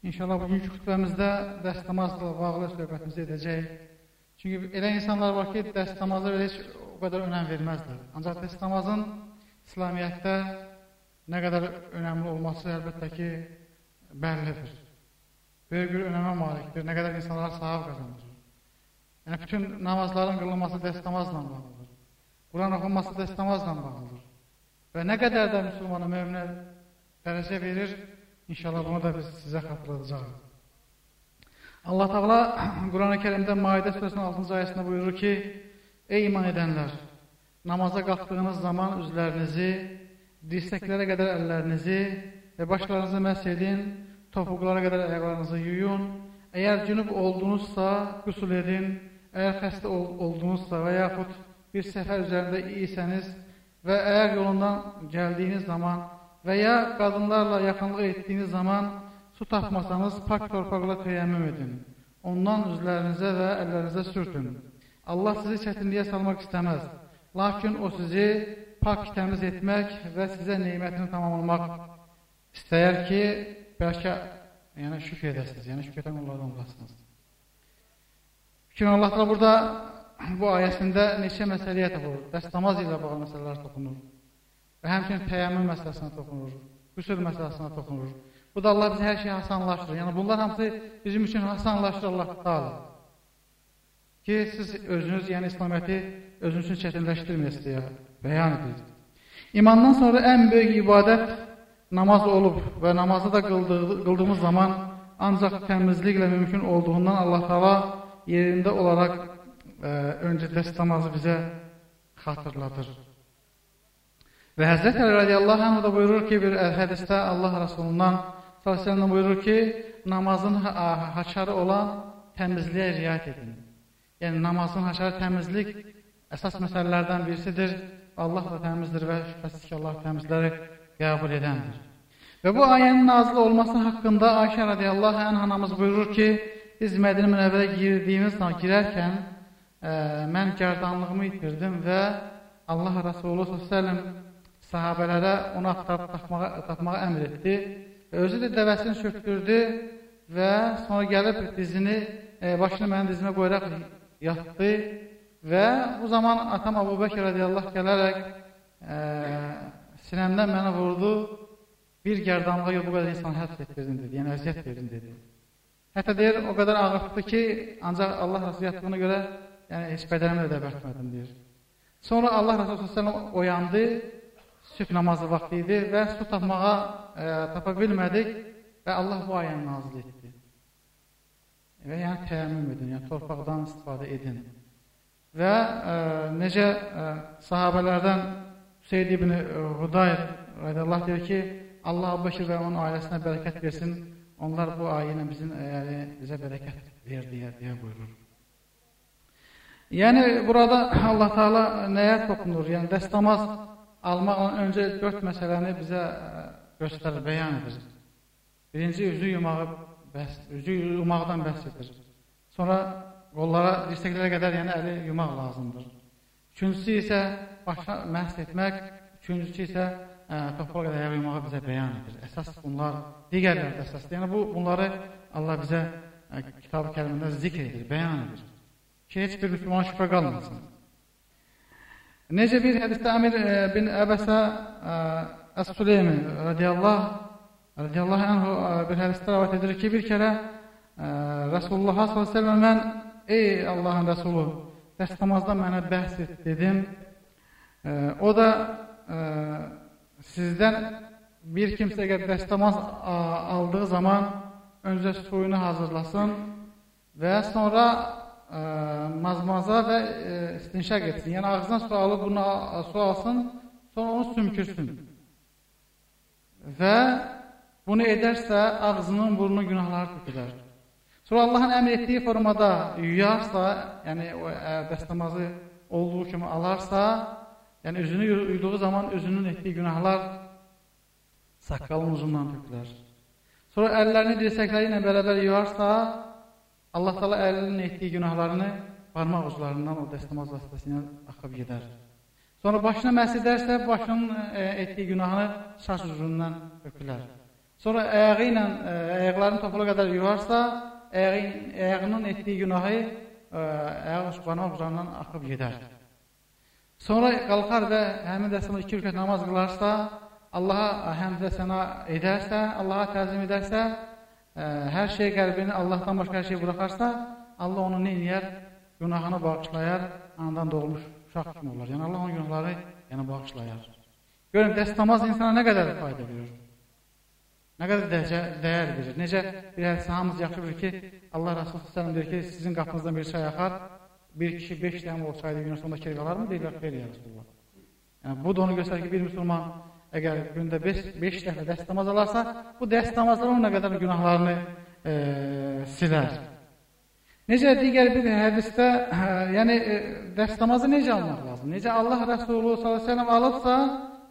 İnşallah bugünkü xütbəmizdə dəstəmazla bağlı söhbətimizi edəcəyik. Çünki elə insanlar var ki, dəstəmaza belə heç o qədər önəm verməzlər. Ancaq dəstəmazın İslamiyyətdə nə qədər önəmli olması əlbəttə ki, bəllidir. Böyük bir önəmə malikdir. Nə qədər insanlar sahib qazanır. Yəni, bütün namazların qılınması dəstəmazla bağlıdır. Quran oxunması dəstəmazla bağlıdır. Və nə qədər də müsəlmana, möminə dərəcə verir, İnşallah bunu da sizə xatırladacağıq. Allah Teala Quran-ı Kərimdə Maidə surəsinin 6-cı ayəsində buyurur ki: Ey iman edənlər, namaza qalxdığınız zaman üzlərinizi, dirsəklərə qədər əllərinizi və başlarınızı məhz edin, topuqlara qədər ayaqlarınızı yuyun. Əgər cünub oldunuzsa, qüsul edin. Əgər xəstə ol oldunuzsa və yaxud bir səfər üzərində isəniz və əgər yolundan gəldiyiniz zaman və ya qadınlarla yaxınlıq etdiyiniz zaman su tapmasanız pak torpaqla teyəmmüm edin. Ondan üzlərinizə və əllərinizə sürtün. Allah sizi çətinliyə salmaq istəməz. Lakin o sizi pak təmiz etmək və sizə neymətini tamamlamaq istəyər ki, bəlkə yəni şükür edəsiniz, yəni şükür edən onlardan olasınız. Fikrin Allah da burada bu ayəsində neçə məsələyə toxunur. Dəstəmaz ilə bağlı məsələlər toxunur. Və həmçinin təyəmmüm məsələsinə toxunur, qüsur məsələsinə toxunur. Bu da Allah bizə hər şeyi asanlaşdırır. Yəni bunlar hamısı bizim üçün asanlaşdırır Allah Taala. Ki siz özünüz, yəni İslamiyyəti özünüz üçün çətinləşdirməyəsiniz deyə bəyan edir. İmandan sonra ən böyük ibadət namaz olub və namazı da qıldığı, qıldığımız zaman ancaq təmizliklə mümkün olduğundan Allah Taala yerində olaraq ə, e, öncə dəst namazı bizə xatırladır. Və Həzrət Əli radiyallahu anh da buyurur ki, bir hədisdə Allah Rasulundan sallallahu buyurur ki, namazın haçarı olan təmizliyə riayət edin. Yəni, namazın haçarı təmizlik əsas məsələlərdən birisidir. Allah da təmizdir və şübhəsiz ki, Allah təmizləri qəbul edəndir. Və bu ayənin nazil olması haqqında Ayşə radiyallahu anh anamız buyurur ki, biz Mədinə Münəvvərə girdiyimiz girərkən ə, e, mən gərdanlığımı itirdim və Allah Rasulü s.ə.v sahabələrə onu axtarıb tapmağa, tapmağa əmr etdi. Özü də dəvəsini söktürdü və sonra gəlib dizini, e, başını mənim dizimə qoyaraq yatdı və bu zaman atam Abu Bəkir radiyallahu gələrək e, sinəmdən mənə vurdu, bir gərdanlığa yox, bu qədər insan həbs etdirdin dedi, yəni əziyyət verdin dedi. Hətta deyir, o qədər ağırtdı ki, ancaq Allah Rasulü yatdığına görə yəni, heç bədənimi də dəbərtmədim deyir. Sonra Allah Rasulü s.ə.v oyandı sübh namazı vaxtı idi və su tapmağa e, tapa bilmədik və Allah bu ayəni nazil etdi. Və yəni təyəmmüm edin, yəni torpaqdan istifadə edin. Və e, necə e, sahabələrdən Hüseyd ibn Hudayr radiyallahu deyir ki, Allah Bəkir və onun ailəsinə bərəkət versin. Onlar bu ayə ilə bizim yəni, bizə bərəkət ver deyə, deyə buyurur. Yəni burada Allah Taala nəyə toxunur? Yəni dəstəmaz almaqla öncə dörd məsələni bizə e, göstərir, bəyan edir. Birinci, üzü yumağı bəhs, üzü yumaqdan bəhs edir. Sonra qollara, dirsəklərə qədər yəni əli yumaq lazımdır. Üçüncüsü isə başa məhs etmək, üçüncüsü isə ə, e, topuğa qədər əli yumağı bizə bəyan edir. Əsas bunlar, digərləri də əsasdır. Yəni bu, bunları Allah bizə e, kitab-ı kərimində zikr edir, bəyan edir. Ki, heç bir müsəlman şübhə qalmasın. Necə bir hədisdə Əmir e, bin Əbəsə e, Əs-Süleymi radiyallahu radiyallahu anhu e, bir hədisdə rəvat edir ki, bir kərə əleyhi və mən ey Allahın rəsulu, dəstəmazdan mənə bəhs et dedim. O da sizdən bir kimsə əgər dəstəmaz aldığı zaman öncə suyunu hazırlasın və sonra mazmaza və ə, istinşaq etsin. Yəni ağzına su alıb bunu su alsın, sonra onu sümkürsün. Və bunu edərsə ağzının, burnunun günahları tökülər. Sonra Allahın əmr etdiyi formada yuyarsa, yəni o dəstəmazı olduğu kimi alarsa, yəni üzünü yuyduğu zaman özünün etdiyi günahlar saqqalın uzundan tökülər. Sonra əllərini dirsəkləri ilə bərabər yuyarsa, Allah Taala əlinin etdiyi günahlarını barmaq uclarından o dəstəmaz vasitəsilə axıb gedər. Sonra başına məhs edərsə, başının e, etdiyi günahını saç ucundan öpülər. sonra ayağı ilə ə, ayaqlarını topuğa qədər yuvarsa, ayağın, ayağının etdiyi günahı ə, ayağı barmaq ucundan axıb gedər. Sonra qalxar və həmin dəstəmə iki rükət namaz qılarsa, Allaha həmd və səna edərsə, Allaha təzim edərsə, ə, hər şey qəlbini Allahdan başqa hər şey buraxarsa, Allah onu nə edər? Günahını bağışlayar, anadan doğulmuş uşaq kimi olar. Yəni Allah onun günahları yəni bağışlayar. Görün, dəstəmaz insana nə qədər fayda verir? Nə qədər dəyər, dəyər verir? Necə bir hədisi hamımız yaxşı bilir ki, Allah Rasulü s.ə.v deyir ki, sizin qapınızdan bir çay axar, bir kişi beş dəm olsaydı gün sonunda keyif alar mı? Deyirlər, xeyr ya Rasulullah. Yəni, bu da onu göstərir ki, bir müsəlman əgər gündə 5 dəfə dəstəmaz alarsa, bu dəstəmazlar onun nə qədər günahlarını e, silər. Necə digər bir hədisdə, hə, yəni e, dəstəmazı necə almaq lazım? Necə Allah Rəsulü sallallahu əleyhi alıbsa,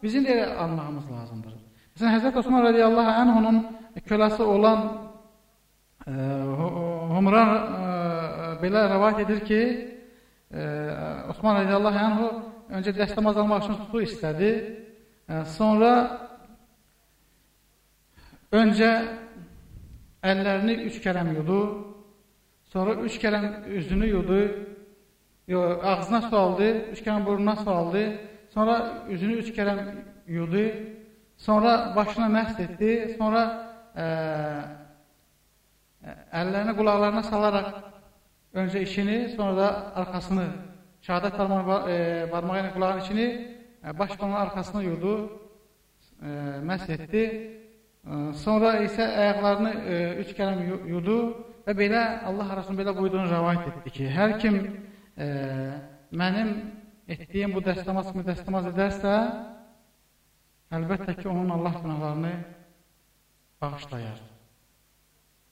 bizim də almağımız lazımdır. Məsələn, Həzrət Osman radiyallahu anhunun köləsi olan e, Humran e, belə rəvayət edir ki, e, Osman radiyallahu anhu öncə dəstəmaz almaq üçün su istədi. Sonra öncə əllərini üç kərəm yudu, sonra üç kərəm üzünü yudu, yox, ağzına su aldı, üç kərəm burnuna su aldı, sonra üzünü üç kərəm yudu, sonra başına məhz etdi, sonra ə, əllərini qulaqlarına salaraq öncə işini, sonra da arxasını, şəhadət barmağı, e, ilə qulağın içini başqanın arxasına yurdu, e, məhz etdi. E, sonra isə ayaqlarını e, üç kələm yudu və belə Allah arasında belə buyduğunu rəvayət etdi ki, hər kim e, mənim etdiyim bu dəstəmaz kimi dəstəmaz edərsə, əlbəttə ki, onun Allah günahlarını bağışlayar.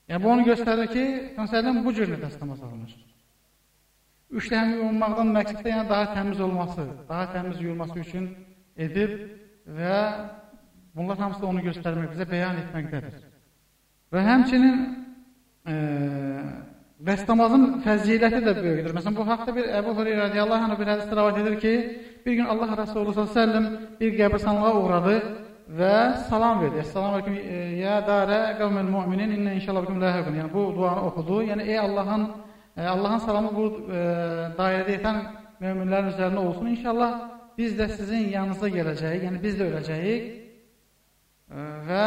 Yəni, bu onu göstərir ki, məsələn, bu cür dəstəmaz alınır. Üçləhəni yuyulmaqdan məqsəd də yəni daha təmiz olması, daha təmiz yuyulması üçün edib və bunlar hamısı onu göstərmək, bizə bəyan etməkdədir. Və həmçinin e, dəstəmazın fəziləti də böyükdür. Məsələn, bu haqda bir Əbu Hureyra radiyallahu anh bir hədisdə rəvat edir ki, bir gün Allah Resulü s.ə.v bir qəbirstanlığa uğradı və salam verdi. Salam aleyküm, e, ya darə qavmül müminin, innə inşallah bikum ləhəqun. Yəni, bu duanı oxudu. Yəni, ey Allahın Allahın salamı bu e, dairədə yatan möminlərin üzərində olsun. İnşallah biz də sizin yanınıza gələcəyik, yəni biz də öləcəyik e, və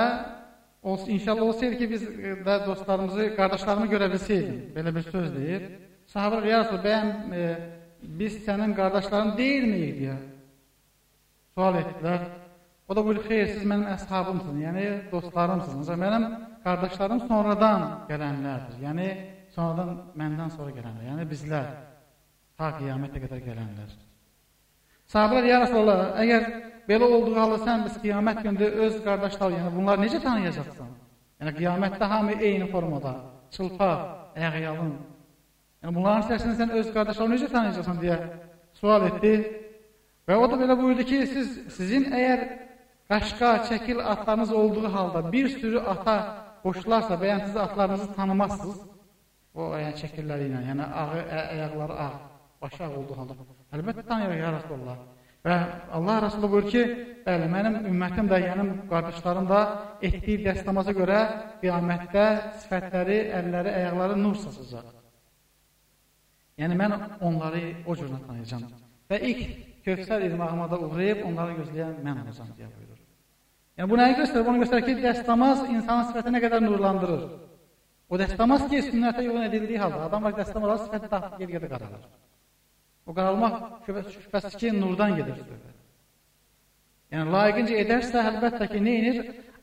olsun, inşallah olsaydı ki, biz də dostlarımızı, qardaşlarımı görə bilsəydim. Belə bir söz deyir. Sahabələr, ya Rasul, bəyən e, biz sənin qardaşların deyilməyik deyə sual etdilər. O da buyur, xeyr, siz mənim əshabımsınız, yəni dostlarımsınız. Mənim qardaşlarım sonradan gələnlərdir. Yəni, sonradan məndən sonra gələnlər, yəni bizlər, ta qiyamətə qədər gələnlər. Sahabələr, ya Rasulallah, əgər belə olduğu halda sən biz qiyamət gündə öz qardaşlar, yəni bunları necə tanıyacaqsan? Yəni qiyamətdə hamı eyni formada, çılpaq, ayaq-yalın. Yəni bunların içərisində sən öz qardaşlarını necə tanıyacaqsan deyə sual etdi. Və o da belə buyurdu ki, siz sizin əgər qaşqa, çəkil atlarınız olduğu halda bir sürü ata qoşularsa və yəni siz atlarınızı tanımazsınız, O yəni şəkilləri ilə, yəni ağı, ayaqları ağ, başı ağ olduğu halda. Əlbəttə tanıyırıq ya Rasulullah. Və Allah Rasulü buyur ki, bəli, mənim ümmətim də, yəni qardaşlarım da etdiyi dəstəmaza görə qiyamətdə sifətləri, əlləri, ayaqları nur saçacaq. Yəni mən onları o cürlə tanıyacağam. Və ilk Kövsər irmağıma da uğrayıb onları gözləyən mən olacam deyə buyurur. Yəni bu nəyi göstərir? Bunu göstərir ki, dəstəmaz insanın sifəti nə qədər nurlandırır. O dəstəmaz ki, sünnətə uyğun edildiyi halda adam var dəstəmaz sifəti daha geri-gedə qaralır. O qaralmaq şübhəsiz ki, nurdan gedir söhbət. Yəni, layiqincə edərsə, əlbəttə ki, nə inir?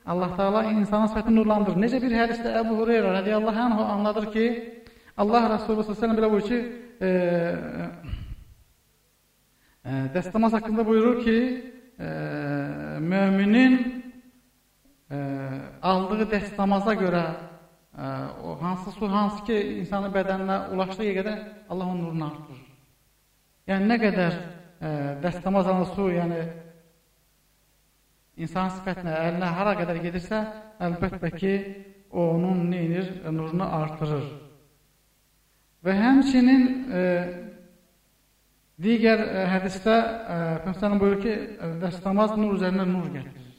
Allah Teala insanın sifətini nurlandırır. Necə bir hədisdə Əbu Hureyra radiyallahu anhu anladır ki, Allah Resulü s.ə.v belə buyur ki, e, e, dəstəmaz haqqında buyurur ki, e, müminin e, aldığı dəstəmaza görə o hansı su, hansı ki insanın bədəninə ulaşdığı qədər Allah onun nurunu artırır. Yəni nə qədər ə, dəstəmaz alan su, yəni insan sifətinə, əlinə hara qədər gedirsə, əlbəttə ki, o onun neyinir? Nurunu artırır. Və həmçinin ə, digər ə, hədisdə Peyğəmbər buyurur ki, dəstəmaz nur üzərinə nur gətirir.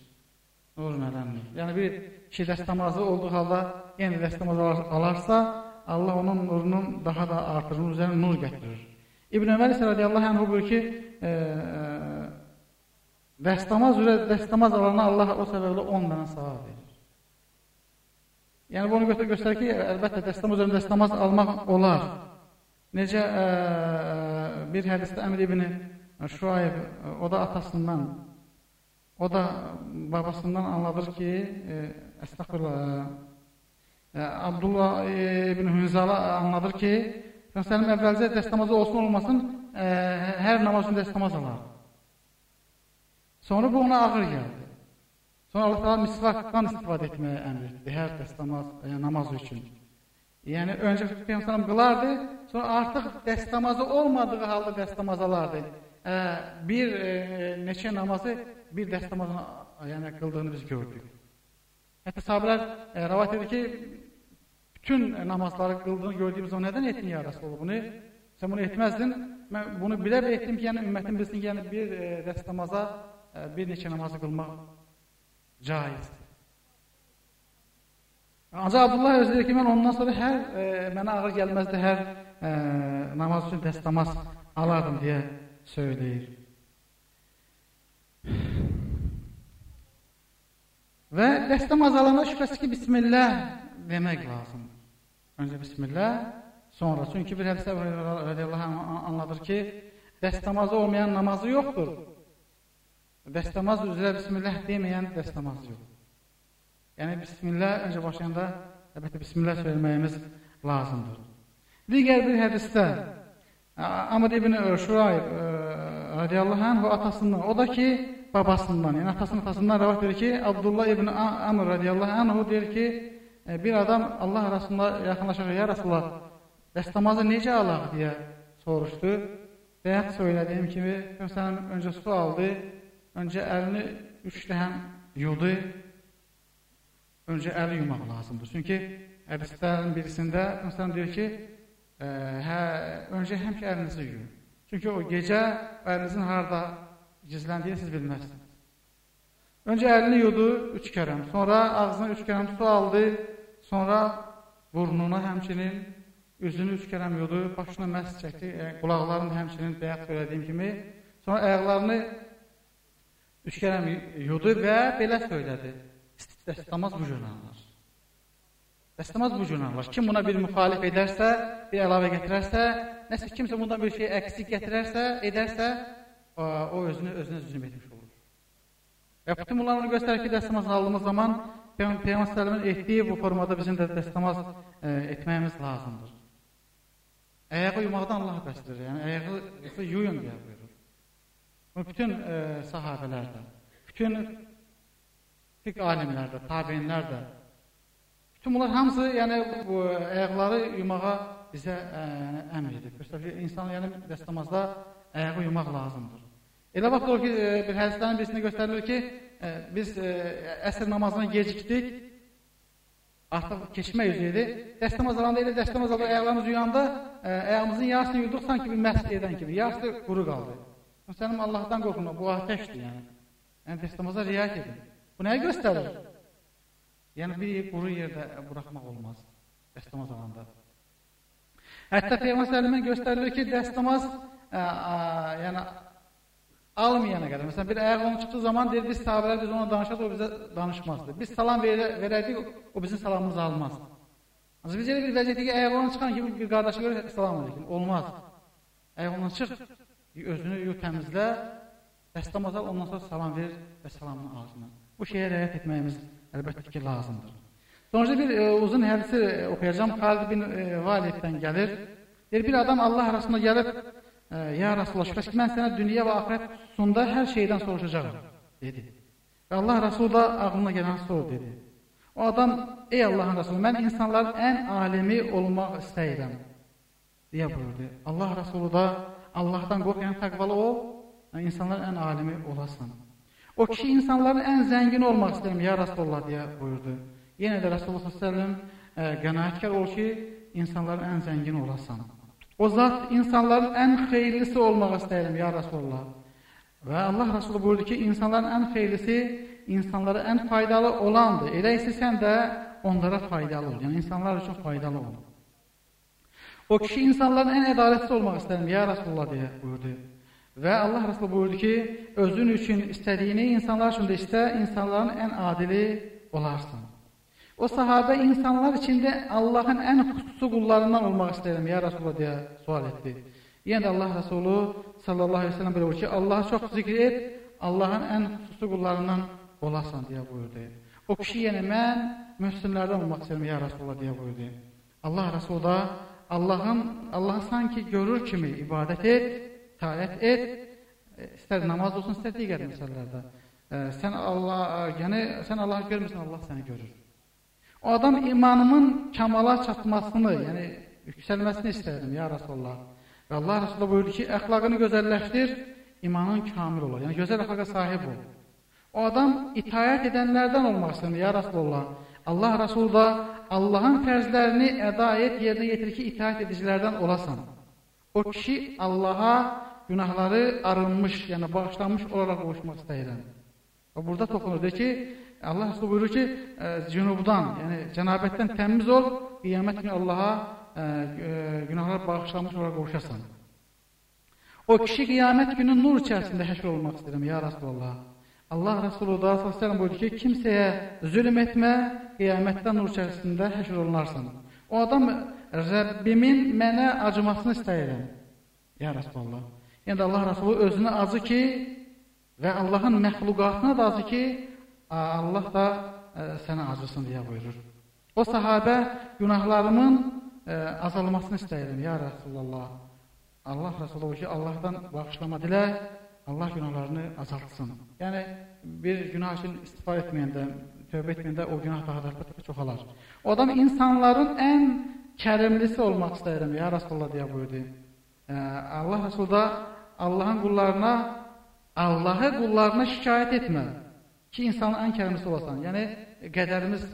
Nur mələndir. Yəni bir kişi dəstəmazı olduğu halda yenə dəstəmaz alarsa, Allah onun nurunun daha da artırır, üzərinə nur gətirir. İbn Ömər isə radiyallahu anh buyur ki, e, dəstəmaz üzrə dəstəmaz alana Allah o səbəblə 10 dənə savab verir. Yəni bunu götür göstərir ki, əlbəttə dəstəmaz üzrə dəstəmaz almaq olar. Necə ə, bir hədisdə Əmr ibn Şuayb o da atasından o da babasından anladır ki, e, əstəğfirullah e, Abdullah e, ibn Hünzala anladır ki, Peyğəmbərin əvvəlcə dəstəmazı olsun olmasın, e, hər namaz üçün dəstəmaz alar. Sonra bu ona ağır gəldi. Sonra Allah Taala misvakdan istifadə etməyə əmr etdi hər dəstəmaz e, namaz üçün. Yəni öncə Peyğəmbər qılardı, sonra artıq dəstəmazı olmadığı halda dəstəmaz alardı. E, bir e, neçə namazı bir dəstəmazla yəni qıldığını biz gördük. Hətta sahabelər e, rivayet edir ki, bütün namazları qıldığını gördüyümüz zaman nədən etdin ya Rasulullah bunu? Sən bunu etməzdin. Mən bunu bilə-bilə etdim ki, yəni ümmətin bilsin ki, yəni bir e, dəstəmaza e, bir neçə namazı qılmaq caizdir. Ancaq Abdullah özü deyir ki, mən ondan sonra hər e, mənə ağır gəlməzdi, hər e, namaz üçün dəstəmaz alardım deyə söyləyir. Və dəstəmaz alanda şübhəsiz ki, Bismillah demək lazımdır. Öncə Bismillah, sonra. Çünki bir hədisdə radiyallahu anladır ki, dəstəmazı olmayan namazı yoxdur. Dəstəmaz üzrə Bismillah deməyən dəstəmaz yox. Yəni, Bismillah öncə başlayanda əlbəttə Bismillah söyləməyimiz lazımdır. Digər bir hədisdə Amr ibn Şurayb radiyallahu anh və atasından, o da ki, babasından, yəni atasının atasından rəvat verir ki, Abdullah ibn Amr radiyallahu anhu deyir ki, e, bir adam Allah arasında yaxınlaşır, ya Rasulullah, dəstəmazı necə alaq deyə soruşdu. Bəyət söylədiyim kimi, Peyğəmbər öncə su aldı, öncə əlini üç dəhəm yudu, öncə əli yumaq lazımdır. Çünki hədislərin birisində Peyğəmbər deyir ki, e, hə, öncə həmişə əlinizi yuyun. Çünki o gecə əlinizin harada gizləndiyini siz bilməzsiniz. Öncə əlini yudu üç kərəm, sonra ağzına üç kərəm su aldı, sonra burnuna həmçinin üzünü üç kərəm yudu, başına məhz çəkdi, yəni, qulaqlarını həmçinin bəyək söylədiyim kimi, sonra ayaqlarını üç kərəm yudu və belə söylədi, dəstəmaz bu cürlanlar. Dəstəmaz bu cürlanlar. Kim buna bir müxalif edərsə, bir əlavə gətirərsə, nəsə kimsə bundan bir şey əksik gətirərsə, edərsə, o özünü özünə zülm etmiş olur. Və bütün bunlar onu göstərir ki, dəstəmaz aldığımız zaman Peyğəmbər sallallahu etdiyi bu formada bizim də dəstəmaz e, etməyimiz lazımdır. Ayağı yumaqdan Allah bəsdir. Yəni ayağı yuyun deyə buyurur. Bu bütün e, sahabelərdə, bütün fiqh alimlərdə, tabeinlərdə bütün bunlar hamısı yəni bu ayaqları yumağa bizə ə, e, əmr edir. Göstərir ki, insan yəni dəstəmazda ayağı yumaq lazımdır. Elə vaxt olur ki, e, bir hədislərin birisində göstərilir ki, e, biz e, əsr namazına gecikdik, artıq keçmək üzrə idi. Dəstəmaz alanda elə dəstəmaz alanda ayaqlarımız yuyanda, ayağımızın yarısını yuyduq sanki bir məhz edən kimi, yarısı quru qaldı. Sənin Allahdan qorxun, bu atəşdir yəni. Yəni dəstəmaza riayət edin. Bu nəyə göstərir? Yəni bir quru yerdə buraxmaq olmaz dəstəmaz alanda. Hətta Peyğəmbər göstərilir ki, dəstəmaz ə, ə, yəni almayana qədər. Məsələn, bir ayaq onun çıxdığı zaman deyir, biz sahabələr biz ona danışaq, o bizə danışmazdı. Biz salam verə, verərdik, o bizim salamımızı almazdı. Ancaq biz elə bir vəziyyətdə ki, ayaq onun çıxan kimi bir qardaşa görə salam aleyküm. Olmaz. Ayaq ondan çıx, özünü yu təmizlə, dəstəmaz al, ondan sonra salam ver və salamını ağzına. Bu şeyə rəayət etməyimiz əlbəttə ki, lazımdır. Sonuçta bir e, uzun hədisi e, oxuyacağım. Xalid bin e, Validdən gəlir. Deyir, bir adam Allah arasında gəlib Ya Rasulullah, şübhəsiz mən sənə dünya və axirət sonunda hər şeydən soruşacağam, dedi. Və Allah Rasulü da ağlına gələn sor, dedi. O adam, ey Allahın Rasulü, mən insanların ən alimi olmaq istəyirəm, deyə buyurdu. Allah Rasulü da Allahdan qorxayan təqvalı ol, insanların ən alimi olasan. O kişi insanların ən zəngin olmaq istəyirəm, ya Rasulullah, deyə buyurdu. Yenə də Rasulullah s.ə.v qənaətkar ol ki, insanların ən zəngin olasan. O zat insanların ən xeyirlisi olmaq istəyirəm, ya Rasulullah. Və Allah Rasulü buyurdu ki, insanların ən xeyirlisi insanlara ən faydalı olandır. Elə isə sən də onlara faydalı ol. Yəni insanlar üçün faydalı ol. O kişi insanların ən ədalətli olmaq istəyirəm, ya Rasulullah deyə buyurdu. Və Allah Rasulü buyurdu ki, özün üçün istədiyini insanlar üçün də istə, insanların ən adili olarsan. O sahabə insanlar içində Allahın ən xüsusi qullarından olmaq istəyirəm, ya Rasulullah deyə sual etdi. Yəni də Allah Rasulü sallallahu aleyhi ve sellem buyurdu ki, Allahı çox zikr et, Allahın ən xüsusi qullarından olasan deyə buyurdu. O kişi yəni mən mühsinlərdən olmaq istəyirəm ya Rasulullah deyə buyurdu. Allah Rasulü da Allahın Allahı sanki görür kimi ibadət et, itaət et, e, istər namaz olsun, istər digər məsələlərdə. E, sən Allah, yəni sən Allahı görmürsən, Allah səni görür. O adam imanımın kamala çatmasını, yəni yüksəlməsini istəyirəm ya Rasulullah. Və Allah Rasulü buyurdu ki, əxlaqını gözəlləşdir, imanın kamil olur. Yəni gözəl əxlaqa sahib ol. O adam itayət edənlərdən olmaq istəyir, ya Rasulullah. Allah Rasulü da Allahın fərzlərini əda et, yerinə yetir ki, itayət edicilərdən olasan. O kişi Allaha günahları arınmış, yəni bağışlanmış olaraq qovuşmaq istəyirəm. Və burada toxunur, deyir ki, Allah Rasulü buyurur ki, ə, cünubdan, yəni cənabətdən təmiz ol, qiyamət günü Allaha ə, ə, günahlar bağışlanmış olaraq qovuşasan. O kişi qiyamət günü nur içərisində həşr olmaq istəyirəm, ya Rasulullah. Allah Resulü da s.ə.v buyurdu ki, kimsəyə zülm etmə, qiyamətdə nur içərisində həşr olunarsan. O adam, Rəbbimin mənə acımasını istəyirəm, ya Rasulullah. Yəni Allah Resulü özünə acı ki, və Allahın məxluqatına da acı ki, Allah da e, sənə acısın deyə buyurur. O sahabə günahlarımın e, azalmasını istəyirəm, ya Rasulullah. Allah Resulü ki, Allahdan bağışlama dilə, Allah günahlarını azaltsın. Yəni, bir günah üçün istifa etməyəndə, tövbə etməyəndə o günah daha da çoxalar. O adam insanların ən kərimlisi olmaq istəyirəm, ya Rasulullah deyə buyurdu. Ə, Allah Resulü da Allahın qullarına, Allahı qullarına şikayət etmə ki, insanın ən kərimlisi olasan. Yəni, qədərimiz,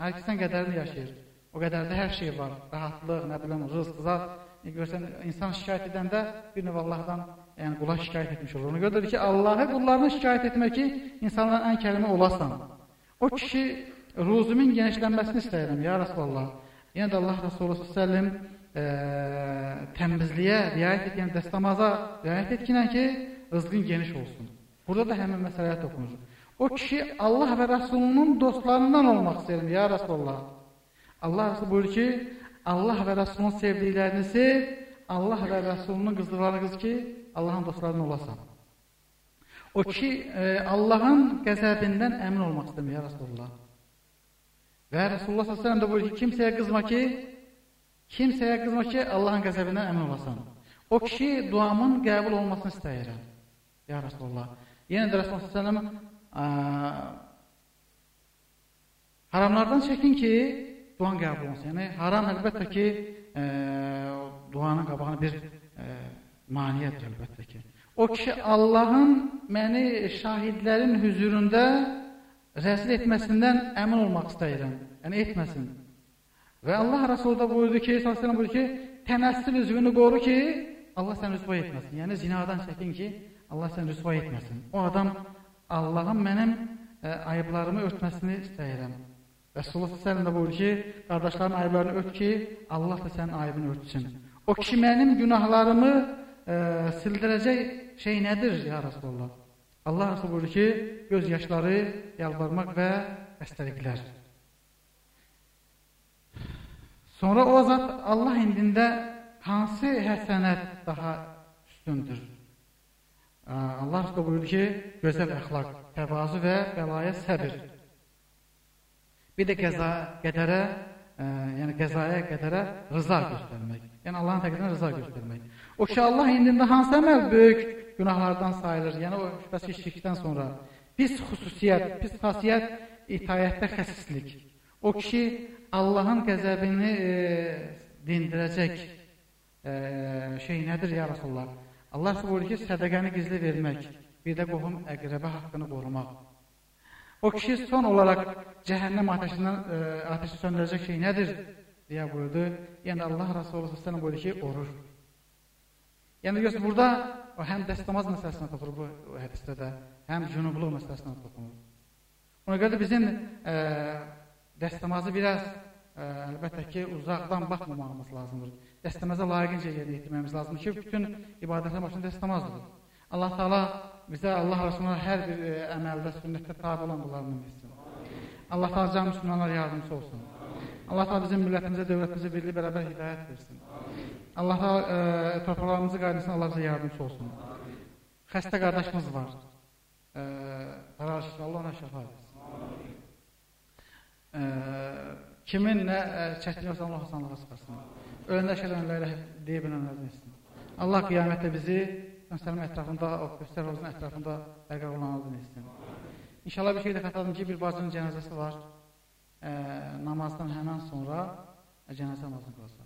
hər kəsən qədərini yaşayır. O qədərdə hər şey var. Rahatlıq, nə biləm, rızq, zat. Görsən, insan şikayət edəndə bir növ Allahdan yəni qula şikayət etmiş olur. Ona görə ki, Allahı qullarına şikayət etmək ki, insanların ən kərimi olasan. O kişi ruzumun genişlənməsini istəyirəm, ya Rasulallah. Yəni də Allah Rasulü s.ə.v e, təmizliyə riayət et, yəni dəstəmaza riayət etkinən ki, rızqın geniş olsun. Burada da həmin məsələyə toxunur. O kişi Allah və Rəsulunun dostlarından olmaq istəyirəm, ya Rasulallah. Allah Rasulü buyurur ki, Allah və Rəsulunun sevdiklərini sev, Allah və Rəsulunun qızdıqları qız ki, Allahın dostlarından olasan. O ki, e, Allahın qəzəbindən əmin olmaq istəmir, ya Rasulullah. Və Rasulullah s.ə.v də buyurur ki, kimsəyə qızma ki, kimsəyə qızma ki, Allahın qəzəbindən əmin olasan. O kişi duamın qəbul olmasını istəyirəm, ya Rasulullah. Yenə də Rasulullah s.ə.v haramlardan çəkin ki, duan qəbul olunsun. Yəni, haram əlbəttə ki, e, duanın qabağını bir e, maniyyədir əlbəttə ki. O kişi Allahın məni şahidlərin hüzurunda rəzil etməsindən əmin olmaq istəyirəm. Yəni etməsin. Və Allah Rasulü da buyurdu ki, sallallahu buyurdu ki, tənəssül üzvünü qoru ki, Allah səni rüsva etməsin. Yəni zinadan çəkin ki, Allah səni rüsva etməsin. O adam Allahın mənim ə, e, ayıblarımı örtməsini istəyirəm. Resulullah s.ə.v də buyurdu ki, qardaşların ayıblarını ört ki, Allah da sənin ayıbını örtsün. O kişi mənim günahlarımı e, sildirəcək şey nədir, ya Rasulullah? Allah Rasulü buyurur ki, göz yaşları, yalvarmaq və xəstəliklər. Sonra o zat Allah indində hansı həsənət daha üstündür? Allah Rasulü buyurur ki, gözəl əxlaq, təvazı və bəlaya səbir. Bir də qəza, qədərə, ə, yəni qəzaya, qədərə rıza göstərmək. Yəni Allahın təqdirinə rıza göstərmək. O ki, Allah indində hansı əməl böyük günahlardan sayılır? Yəni o şübhəsiz şirkdən sonra pis xüsusiyyət, pis xasiyyət itayətdə xəsislik. O kişi Allahın qəzəbini e, dindirəcək e, şey nədir ya Rasulullah? Allah buyurur ki, sədəqəni gizli vermək, bir də qohum əqrəbə haqqını qorumaq. O kişi son olaraq cəhənnəm ateşindən e, ateşi söndürəcək şey nədir? deyə buyurdu. Yəni Allah Rasulü sallallahu buyurdu ki, oruç. Yəni görürsünüz burada o həm dəstəmaz məsələsinə toxunur bu hədisdə də, həm cünubluq məsələsinə toxunur. Ona görə də bizim ə, dəstəmazı biraz ə, əlbəttə ki, uzaqdan baxmamamız lazımdır. Dəstəməzə layiqincə yerinə yetirməmiz lazımdır ki, bütün ibadətlərin başında dəstəmazdır. Allah Taala bizə Allah arasında hər bir ə, əməldə, sünnətdə tabi olan qullarından etsin. Allah Taala cəmi müsəlmanlar yardımcısı olsun. Allah Taala bizim millətimizə, dövlətimizə birlik bərabər hidayət versin. Allah Taala ə, torpaqlarımızı qaydasın, Allah bizə yardımcısı olsun. Xəstə qardaşımız var. Ə, Allah ona şəfa versin. Ə, kimin nə ə, çətin olsa Allah asanlığa çıxarsın. Öləndə şərənlərə deyib önəmlərdən etsin. Allah qiyamətdə bizi göstərmə ətrafında, o göstər rozun ətrafında bərqər olanlardan etsin. İnşallah bir şey də xatırladım ki, bir bacının cənazəsi var. Ə, namazdan həmən sonra cənazə namazını qılsın.